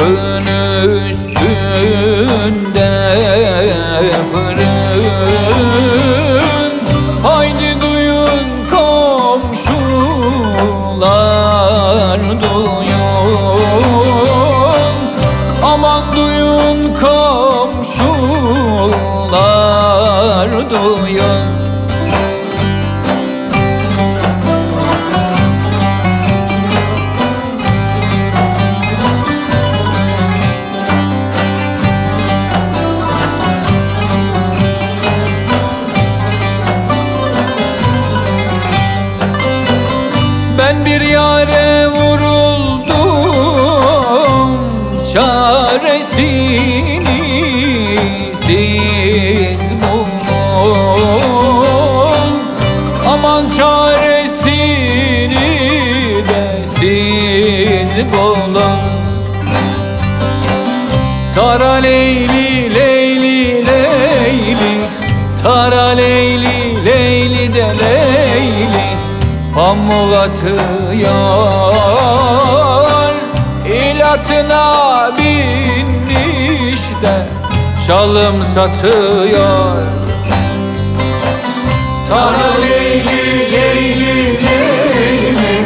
Gönül Ben bir yare vuruldum Çaresini siz bulun Aman çaresini de siz bulun. Tara Leyli Leyli Leyli Tara Leyli Pamuk atıyor. İlatına binmiş de Çalım satıyor. Tara Leyli Leyli Leyli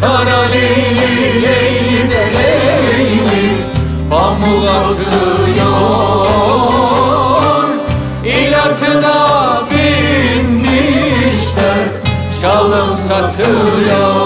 Tara Leyli Leyli de Leyli Pamuk atıyor Çalım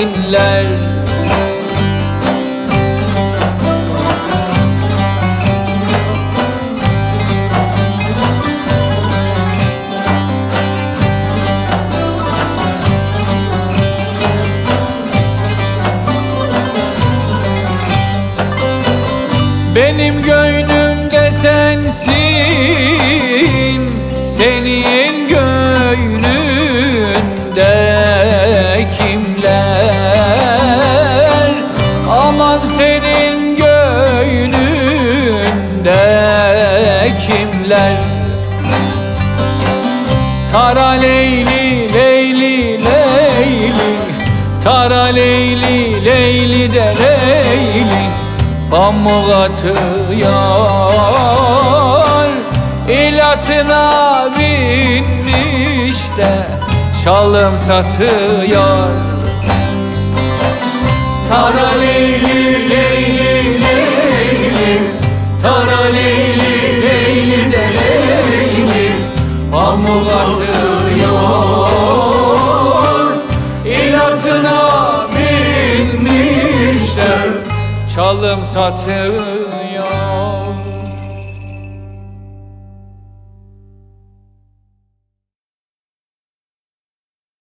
kafeste inler Benim gönlümde sensin Senin gönlünde kimler Tara Leyli Leyli Leyli. Tara Leyli Leyli de Leyli. Pamuk atıyor İlatına binmiş de Çalım satıyor Tara Leyli Pamuk atıyor İlatına binmiş de Çalım satıyor